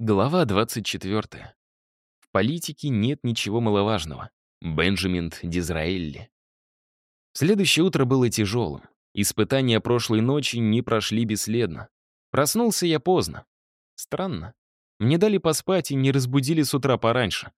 Глава 24. В политике нет ничего маловажного. Бенджамин Дизраэлли. Следующее утро было тяжелым. Испытания прошлой ночи не прошли бесследно. Проснулся я поздно. Странно. Мне дали поспать и не разбудили с утра пораньше.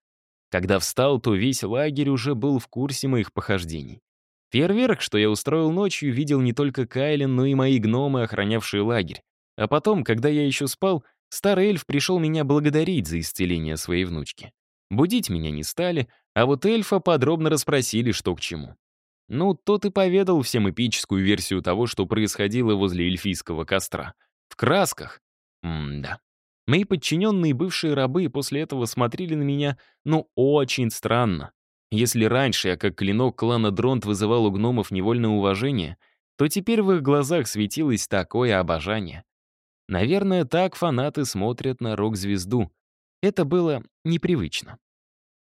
Когда встал, то весь лагерь уже был в курсе моих похождений. Фейерверк, что я устроил ночью, видел не только Кайлен, но и мои гномы, охранявшие лагерь. А потом, когда я еще спал, Старый эльф пришел меня благодарить за исцеление своей внучки. Будить меня не стали, а вот эльфа подробно расспросили, что к чему. Ну, тот и поведал всем эпическую версию того, что происходило возле эльфийского костра. В красках. М-да. Мои подчиненные бывшие рабы после этого смотрели на меня, ну, очень странно. Если раньше я, как клинок клана Дронт, вызывал у гномов невольное уважение, то теперь в их глазах светилось такое обожание. Наверное, так фанаты смотрят на рок-звезду. Это было непривычно.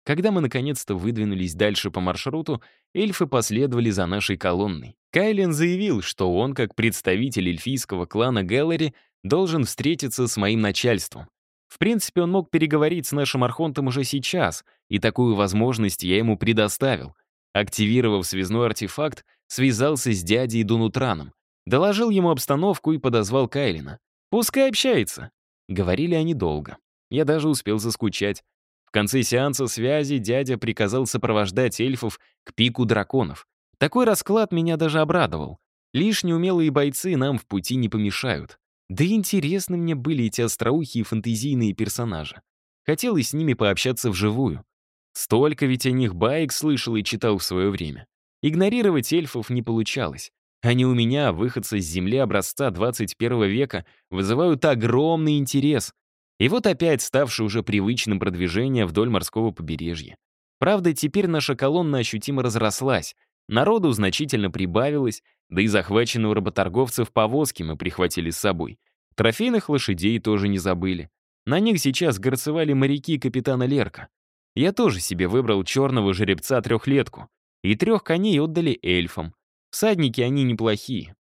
Когда мы наконец-то выдвинулись дальше по маршруту, эльфы последовали за нашей колонной. Кайлен заявил, что он, как представитель эльфийского клана Гэллери, должен встретиться с моим начальством. В принципе, он мог переговорить с нашим архонтом уже сейчас, и такую возможность я ему предоставил. Активировав связной артефакт, связался с дядей Дунутраном, доложил ему обстановку и подозвал Кайлина. Пускай общается. Говорили они долго. Я даже успел заскучать. В конце сеанса связи дядя приказал сопровождать эльфов к пику драконов. Такой расклад меня даже обрадовал. Лишние умелые бойцы нам в пути не помешают. Да и интересны мне были эти остроухие фантазийные персонажи. Хотелось с ними пообщаться вживую. Столько ведь о них баек слышал и читал в свое время. Игнорировать эльфов не получалось. Они у меня, выходцы с земли образца 21 века, вызывают огромный интерес. И вот опять ставшее уже привычным продвижение вдоль морского побережья. Правда, теперь наша колонна ощутимо разрослась, народу значительно прибавилось, да и захваченные у работорговцев повозки мы прихватили с собой. Трофейных лошадей тоже не забыли. На них сейчас горцевали моряки капитана Лерка. Я тоже себе выбрал черного жеребца-трехлетку. И трех коней отдали эльфам. Всадники они неплохие.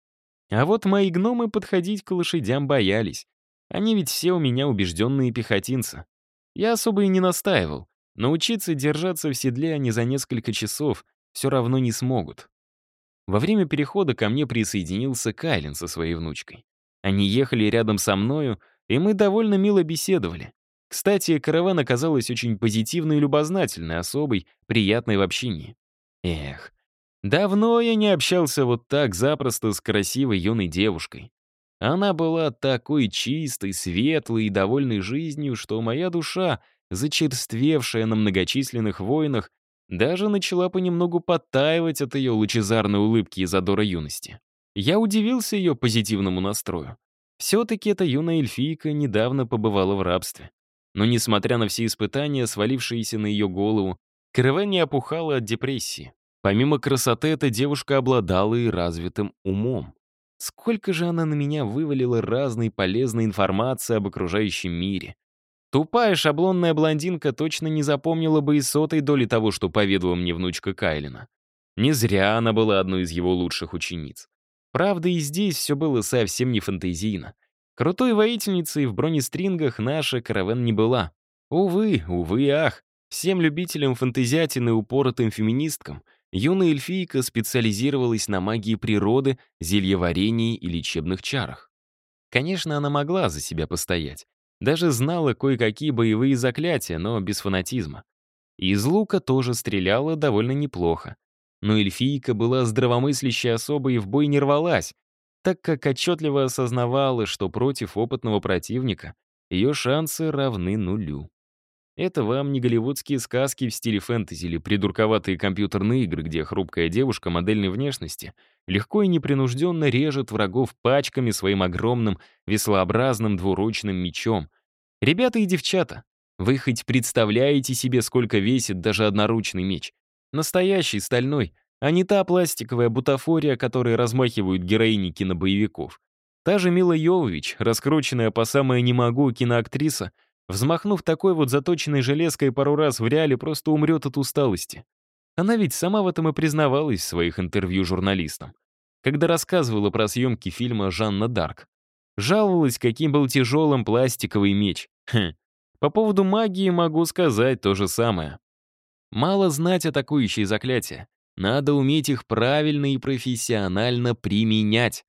А вот мои гномы подходить к лошадям боялись. Они ведь все у меня убежденные пехотинцы. Я особо и не настаивал. Научиться держаться в седле они за несколько часов все равно не смогут. Во время перехода ко мне присоединился Кайлин со своей внучкой. Они ехали рядом со мною, и мы довольно мило беседовали. Кстати, караван оказалась очень позитивной и любознательной особой, приятной в общении. Эх, Давно я не общался вот так запросто с красивой юной девушкой. Она была такой чистой, светлой и довольной жизнью, что моя душа, зачерствевшая на многочисленных войнах, даже начала понемногу подтаивать от ее лучезарной улыбки и задора юности. Я удивился ее позитивному настрою. Все-таки эта юная эльфийка недавно побывала в рабстве. Но, несмотря на все испытания, свалившиеся на ее голову, Каравен не опухала от депрессии. Помимо красоты, эта девушка обладала и развитым умом. Сколько же она на меня вывалила разной полезной информации об окружающем мире. Тупая шаблонная блондинка точно не запомнила бы и сотой доли того, что поведала мне внучка Кайлина. Не зря она была одной из его лучших учениц. Правда, и здесь все было совсем не фантазийно. Крутой воительницей в бронестрингах наша каравен не была. Увы, увы ах, всем любителям фантазиатины и упоротым феминисткам — Юная эльфийка специализировалась на магии природы, зельеварении и лечебных чарах. Конечно, она могла за себя постоять. Даже знала кое-какие боевые заклятия, но без фанатизма. из лука тоже стреляла довольно неплохо. Но эльфийка была здравомыслящей особой и в бой не рвалась, так как отчетливо осознавала, что против опытного противника ее шансы равны нулю. Это вам не голливудские сказки в стиле фэнтези или придурковатые компьютерные игры, где хрупкая девушка модельной внешности легко и непринужденно режет врагов пачками своим огромным веслообразным двуручным мечом. Ребята и девчата, вы хоть представляете себе, сколько весит даже одноручный меч? Настоящий, стальной, а не та пластиковая бутафория, которой размахивают героини кинобоевиков. Та же Мила Йовович, раскрученная по самое «не могу» киноактриса — Взмахнув такой вот заточенной железкой пару раз в реале, просто умрет от усталости. Она ведь сама в этом и признавалась в своих интервью журналистам, когда рассказывала про съемки фильма «Жанна Дарк». Жаловалась, каким был тяжелым пластиковый меч. Хм. По поводу магии могу сказать то же самое. Мало знать атакующие заклятия. Надо уметь их правильно и профессионально применять.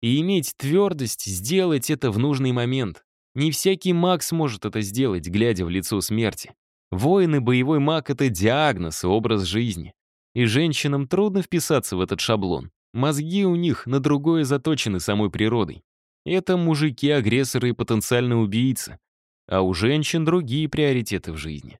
И иметь твердость сделать это в нужный момент. Не всякий маг сможет это сделать, глядя в лицо смерти. Воин и боевой маг — это диагноз и образ жизни. И женщинам трудно вписаться в этот шаблон. Мозги у них на другое заточены самой природой. Это мужики-агрессоры и потенциальные убийцы. А у женщин другие приоритеты в жизни.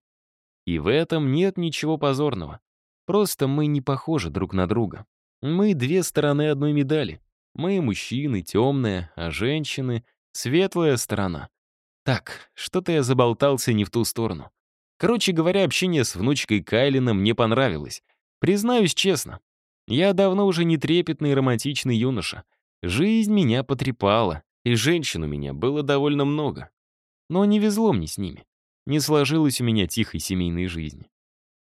И в этом нет ничего позорного. Просто мы не похожи друг на друга. Мы две стороны одной медали. Мы мужчины, темная, а женщины — светлая сторона. Так, что-то я заболтался не в ту сторону. Короче говоря, общение с внучкой Кайлина мне понравилось. Признаюсь честно, я давно уже не трепетный и романтичный юноша. Жизнь меня потрепала, и женщин у меня было довольно много. Но не везло мне с ними. Не сложилось у меня тихой семейной жизни.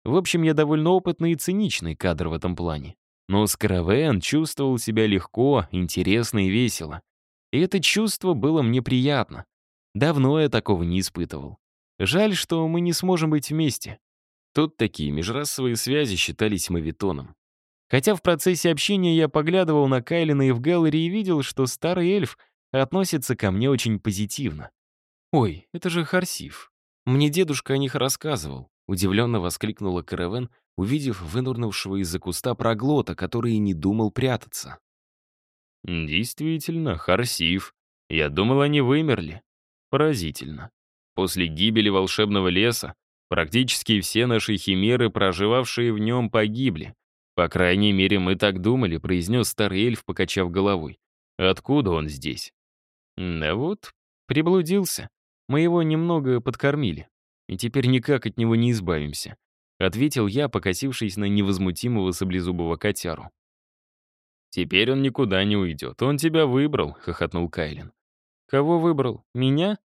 В общем, я довольно опытный и циничный кадр в этом плане. Но с Каравен чувствовал себя легко, интересно и весело. И это чувство было мне приятно. Давно я такого не испытывал. Жаль, что мы не сможем быть вместе. Тут такие межрасовые связи считались мавитоном. Хотя в процессе общения я поглядывал на Кайлина и в галерее и видел, что старый эльф относится ко мне очень позитивно. «Ой, это же Харсив. Мне дедушка о них рассказывал», — удивленно воскликнула Каравен, увидев вынурнувшего из-за куста проглота, который и не думал прятаться. «Действительно, Харсив. Я думал, они вымерли. Поразительно. После гибели волшебного леса практически все наши химеры, проживавшие в нем, погибли. По крайней мере, мы так думали, произнес старый эльф, покачав головой. Откуда он здесь? Да вот, приблудился. Мы его немного подкормили. И теперь никак от него не избавимся. Ответил я, покосившись на невозмутимого саблезубого котяру. «Теперь он никуда не уйдет. Он тебя выбрал», — хохотнул Кайлин. «Кого выбрал? Меня?»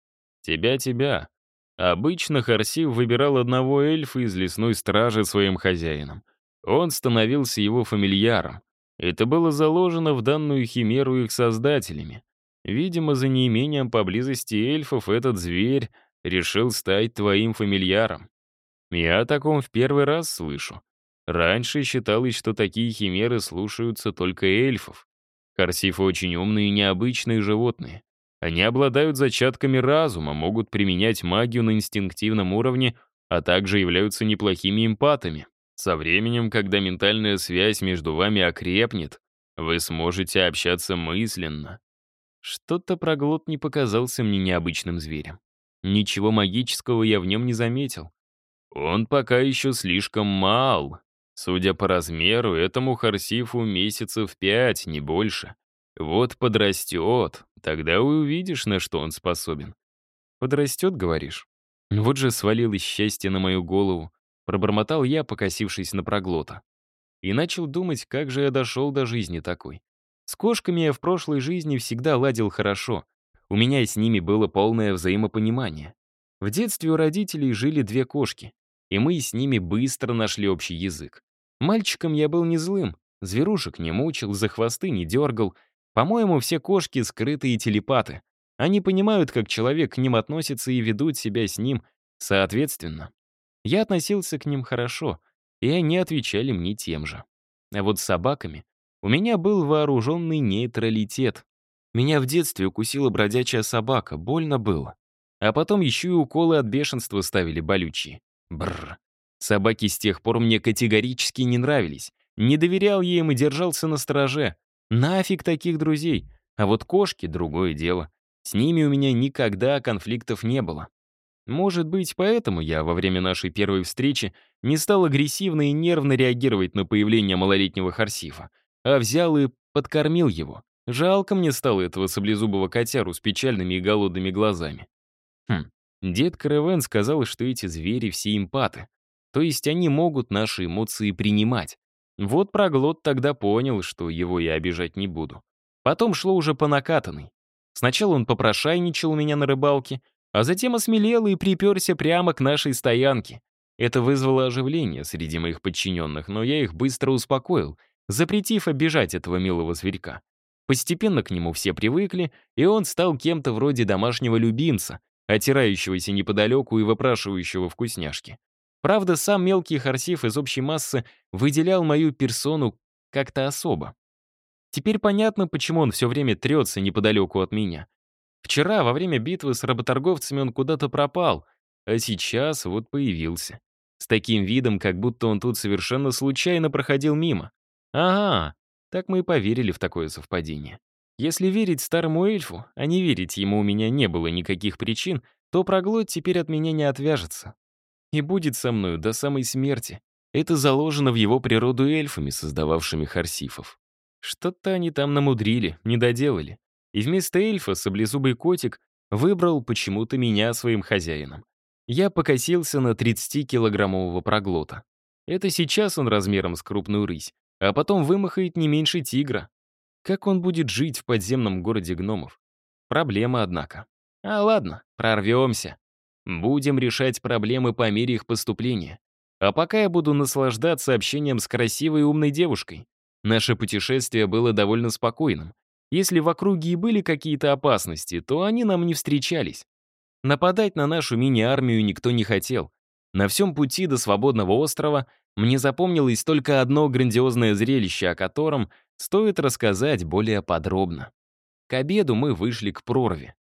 Тебя-тебя. Обычно Харсив выбирал одного эльфа из лесной стражи своим хозяином. Он становился его фамильяром. Это было заложено в данную химеру их создателями. Видимо, за неимением поблизости эльфов этот зверь решил стать твоим фамильяром. Я о таком в первый раз слышу. Раньше считалось, что такие химеры слушаются только эльфов. Харсифы очень умные и необычные животные. Они обладают зачатками разума, могут применять магию на инстинктивном уровне, а также являются неплохими эмпатами. Со временем, когда ментальная связь между вами окрепнет, вы сможете общаться мысленно. Что-то проглот не показался мне необычным зверем. Ничего магического я в нем не заметил. Он пока еще слишком мал. Судя по размеру, этому Харсифу месяцев пять, не больше. Вот подрастет, тогда увидишь, на что он способен. Подрастет, говоришь? Вот же свалилось счастье на мою голову. Пробормотал я, покосившись на проглота. И начал думать, как же я дошел до жизни такой. С кошками я в прошлой жизни всегда ладил хорошо. У меня с ними было полное взаимопонимание. В детстве у родителей жили две кошки, и мы с ними быстро нашли общий язык. Мальчиком я был не злым, зверушек не мучил, за хвосты не дергал, по-моему, все кошки — скрытые телепаты. Они понимают, как человек к ним относится и ведут себя с ним соответственно. Я относился к ним хорошо, и они отвечали мне тем же. А вот с собаками у меня был вооруженный нейтралитет. Меня в детстве укусила бродячая собака, больно было. А потом еще и уколы от бешенства ставили болючие. Бррр. Собаки с тех пор мне категорически не нравились. Не доверял им и держался на стороже. Нафиг таких друзей. А вот кошки — другое дело. С ними у меня никогда конфликтов не было. Может быть, поэтому я во время нашей первой встречи не стал агрессивно и нервно реагировать на появление малолетнего Харсифа, а взял и подкормил его. Жалко мне стало этого саблезубого котяру с печальными и голодными глазами. Хм, дед Каравен сказал, что эти звери все эмпаты. То есть они могут наши эмоции принимать. Вот проглот тогда понял, что его я обижать не буду. Потом шло уже по накатанной. Сначала он попрошайничал меня на рыбалке, а затем осмелел и приперся прямо к нашей стоянке. Это вызвало оживление среди моих подчиненных, но я их быстро успокоил, запретив обижать этого милого зверька. Постепенно к нему все привыкли, и он стал кем-то вроде домашнего любимца, отирающегося неподалеку и выпрашивающего вкусняшки. Правда, сам мелкий Харсиф из общей массы выделял мою персону как-то особо. Теперь понятно, почему он все время трется неподалеку от меня. Вчера, во время битвы с работорговцами, он куда-то пропал, а сейчас вот появился. С таким видом, как будто он тут совершенно случайно проходил мимо. Ага, так мы и поверили в такое совпадение. Если верить старому эльфу, а не верить ему у меня не было никаких причин, то проглот теперь от меня не отвяжется. И будет со мною до самой смерти. Это заложено в его природу эльфами, создававшими харсифов. Что-то они там намудрили, не доделали. И вместо эльфа саблезубый котик выбрал почему-то меня своим хозяином. Я покосился на 30-килограммового проглота. Это сейчас он размером с крупную рысь, а потом вымахает не меньше тигра. Как он будет жить в подземном городе гномов? Проблема, однако. А ладно, прорвемся. Будем решать проблемы по мере их поступления. А пока я буду наслаждаться общением с красивой и умной девушкой. Наше путешествие было довольно спокойным. Если в округе и были какие-то опасности, то они нам не встречались. Нападать на нашу мини-армию никто не хотел. На всем пути до свободного острова мне запомнилось только одно грандиозное зрелище, о котором стоит рассказать более подробно. К обеду мы вышли к прорве.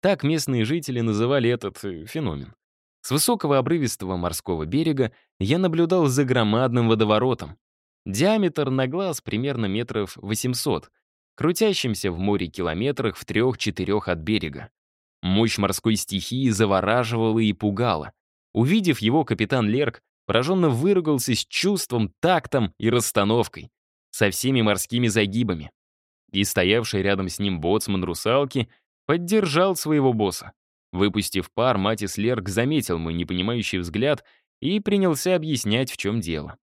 Так местные жители называли этот э, феномен. С высокого обрывистого морского берега я наблюдал за громадным водоворотом. Диаметр на глаз примерно метров 800, крутящимся в море километрах в трех-четырех от берега. Мощь морской стихии завораживала и пугала. Увидев его, капитан Лерк пораженно выругался с чувством, тактом и расстановкой, со всеми морскими загибами. И стоявший рядом с ним боцман русалки поддержал своего босса. Выпустив пар, Матис Лерк заметил мой непонимающий взгляд и принялся объяснять, в чем дело.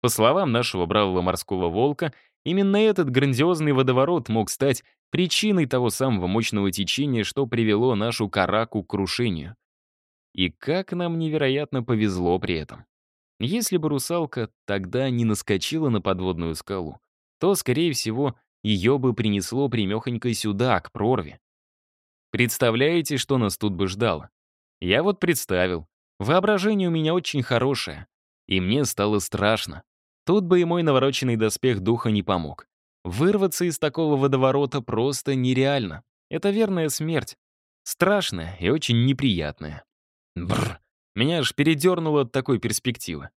По словам нашего бравого морского волка, именно этот грандиозный водоворот мог стать причиной того самого мощного течения, что привело нашу караку к крушению. И как нам невероятно повезло при этом. Если бы русалка тогда не наскочила на подводную скалу, то, скорее всего, ее бы принесло примехонько сюда, к прорве. Представляете, что нас тут бы ждало? Я вот представил. Воображение у меня очень хорошее. И мне стало страшно. Тут бы и мой навороченный доспех духа не помог. Вырваться из такого водоворота просто нереально. Это верная смерть. Страшная и очень неприятная. Бррр. Меня аж передернуло от такой перспективы.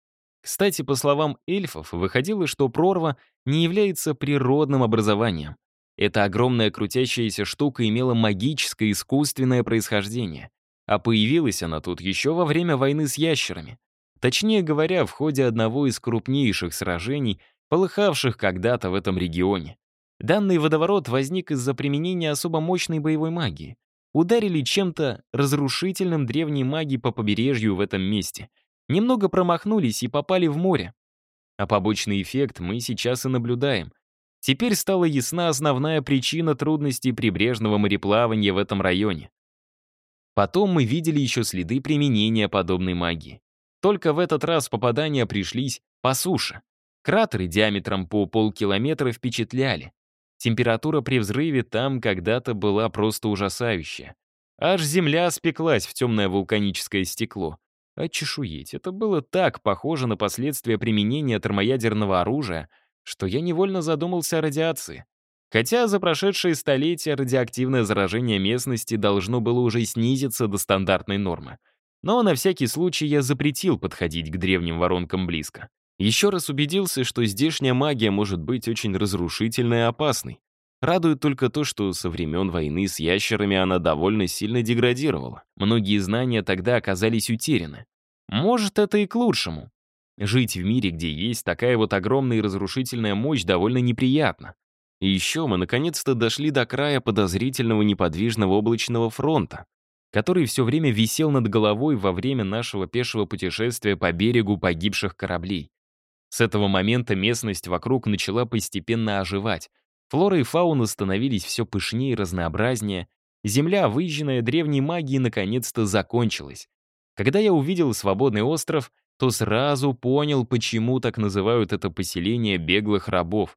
Кстати, по словам эльфов, выходило, что прорва не является природным образованием. Эта огромная крутящаяся штука имела магическое искусственное происхождение. А появилась она тут еще во время войны с ящерами. Точнее говоря, в ходе одного из крупнейших сражений, полыхавших когда-то в этом регионе. Данный водоворот возник из-за применения особо мощной боевой магии. Ударили чем-то разрушительным древней магии по побережью в этом месте. Немного промахнулись и попали в море. А побочный эффект мы сейчас и наблюдаем. Теперь стала ясна основная причина трудностей прибрежного мореплавания в этом районе. Потом мы видели еще следы применения подобной магии. Только в этот раз попадания пришлись по суше. Кратеры диаметром по полкилометра впечатляли. Температура при взрыве там когда-то была просто ужасающая. Аж земля спеклась в темное вулканическое стекло. А чешуеть, это было так похоже на последствия применения термоядерного оружия, что я невольно задумался о радиации. Хотя за прошедшие столетия радиоактивное заражение местности должно было уже снизиться до стандартной нормы — но на всякий случай я запретил подходить к древним воронкам близко. Еще раз убедился, что здешняя магия может быть очень разрушительной и опасной. Радует только то, что со времен войны с ящерами она довольно сильно деградировала. Многие знания тогда оказались утеряны. Может, это и к лучшему. Жить в мире, где есть такая вот огромная и разрушительная мощь, довольно неприятно. И еще мы наконец-то дошли до края подозрительного неподвижного облачного фронта который все время висел над головой во время нашего пешего путешествия по берегу погибших кораблей. С этого момента местность вокруг начала постепенно оживать. Флора и фауна становились все пышнее и разнообразнее. Земля, выжженная древней магией, наконец-то закончилась. Когда я увидел свободный остров, то сразу понял, почему так называют это поселение беглых рабов.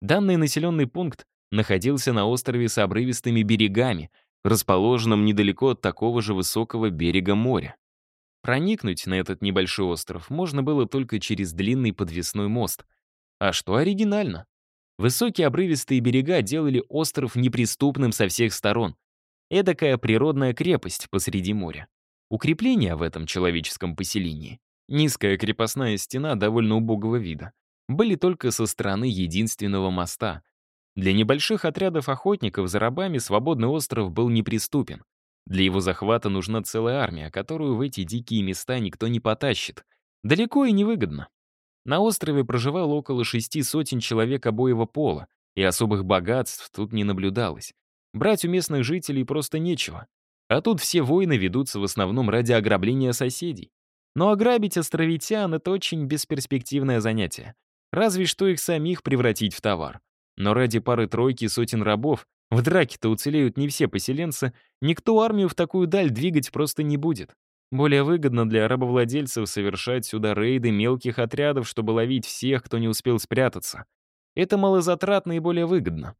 Данный населенный пункт находился на острове с обрывистыми берегами, расположенном недалеко от такого же высокого берега моря. Проникнуть на этот небольшой остров можно было только через длинный подвесной мост. А что оригинально? Высокие обрывистые берега делали остров неприступным со всех сторон. Эдакая природная крепость посреди моря. Укрепления в этом человеческом поселении, низкая крепостная стена довольно убогого вида, были только со стороны единственного моста. Для небольших отрядов охотников за рабами свободный остров был неприступен. Для его захвата нужна целая армия, которую в эти дикие места никто не потащит. Далеко и невыгодно. На острове проживало около шести сотен человек обоего пола, и особых богатств тут не наблюдалось. Брать у местных жителей просто нечего. А тут все войны ведутся в основном ради ограбления соседей. Но ограбить островитян — это очень бесперспективное занятие. Разве что их самих превратить в товар. Но ради пары-тройки сотен рабов в драке-то уцелеют не все поселенцы, никто армию в такую даль двигать просто не будет. Более выгодно для рабовладельцев совершать сюда рейды мелких отрядов, чтобы ловить всех, кто не успел спрятаться. Это малозатратно и более выгодно.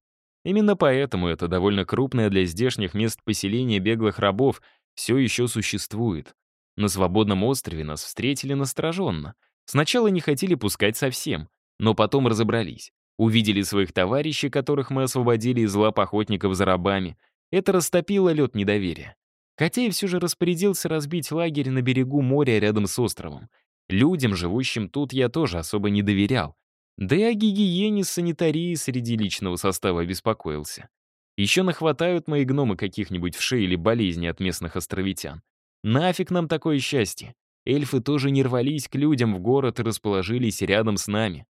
Именно поэтому это довольно крупное для здешних мест поселения беглых рабов все еще существует. На свободном острове нас встретили настороженно. Сначала не хотели пускать совсем, но потом разобрались. Увидели своих товарищей, которых мы освободили из лап охотников за рабами. Это растопило лед недоверия. Котей все же распорядился разбить лагерь на берегу моря рядом с островом. Людям, живущим тут, я тоже особо не доверял. Да и о гигиене санитарии среди личного состава беспокоился. Еще нахватают мои гномы каких-нибудь вшей или болезни от местных островитян. Нафиг нам такое счастье. Эльфы тоже не рвались к людям в город и расположились рядом с нами.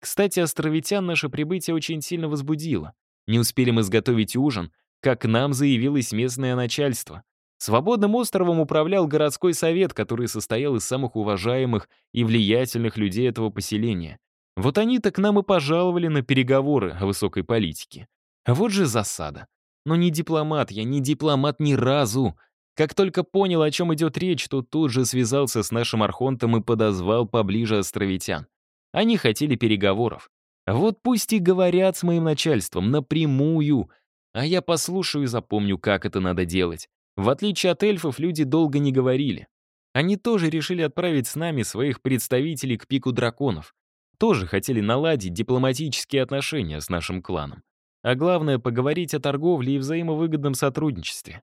Кстати, островитян наше прибытие очень сильно возбудило. Не успели мы изготовить ужин, как к нам заявилось местное начальство. Свободным островом управлял городской совет, который состоял из самых уважаемых и влиятельных людей этого поселения. Вот они-то к нам и пожаловали на переговоры о высокой политике. Вот же засада. Но не дипломат я, не дипломат ни разу. Как только понял, о чем идет речь, то тут же связался с нашим архонтом и подозвал поближе островитян. Они хотели переговоров. Вот пусть и говорят с моим начальством напрямую, а я послушаю и запомню, как это надо делать. В отличие от эльфов, люди долго не говорили. Они тоже решили отправить с нами своих представителей к пику драконов тоже хотели наладить дипломатические отношения с нашим кланом. А главное, поговорить о торговле и взаимовыгодном сотрудничестве.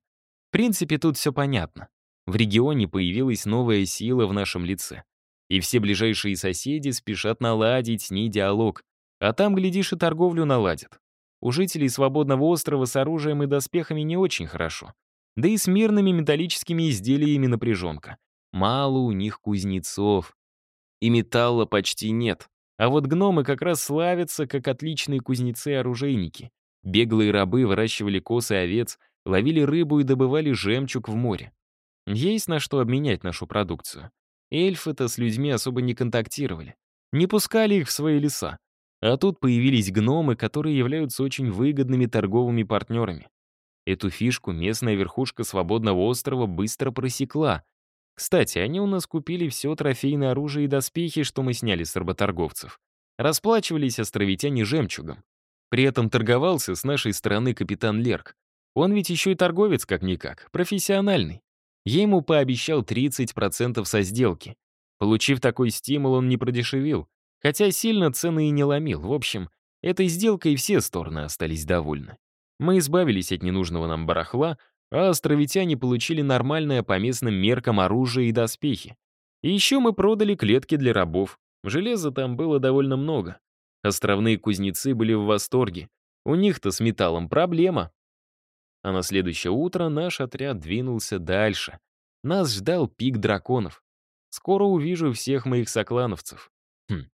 Принципе, тут все понятно. В регионе появилась новая сила в нашем лице. И все ближайшие соседи спешат наладить с ней диалог. А там, глядишь, и торговлю наладят. У жителей свободного острова с оружием и доспехами не очень хорошо. Да и с мирными металлическими изделиями напряженка. Мало у них кузнецов. И металла почти нет. А вот гномы как раз славятся, как отличные кузнецы и оружейники. Беглые рабы выращивали косы овец, ловили рыбу и добывали жемчуг в море. Есть на что обменять нашу продукцию. Эльфы-то с людьми особо не контактировали. Не пускали их в свои леса. А тут появились гномы, которые являются очень выгодными торговыми партнерами. Эту фишку местная верхушка свободного острова быстро просекла, кстати, они у нас купили все трофейное оружие и доспехи, что мы сняли с работорговцев. Расплачивались островитяне жемчугом. При этом торговался с нашей стороны капитан Лерк. Он ведь еще и торговец как-никак, профессиональный. Я ему пообещал 30% со сделки. Получив такой стимул, он не продешевил, хотя сильно цены и не ломил. В общем, этой сделкой все стороны остались довольны. Мы избавились от ненужного нам барахла, а островитяне получили нормальное по местным меркам оружие и доспехи. И еще мы продали клетки для рабов. Железа там было довольно много. Островные кузнецы были в восторге. У них-то с металлом проблема. А на следующее утро наш отряд двинулся дальше. Нас ждал пик драконов. Скоро увижу всех моих соклановцев. Хм,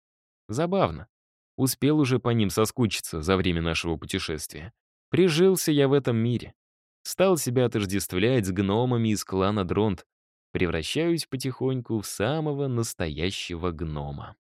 забавно. Успел уже по ним соскучиться за время нашего путешествия. Прижился я в этом мире стал себя отождествлять с гномами из клана Дронт. Превращаюсь потихоньку в самого настоящего гнома.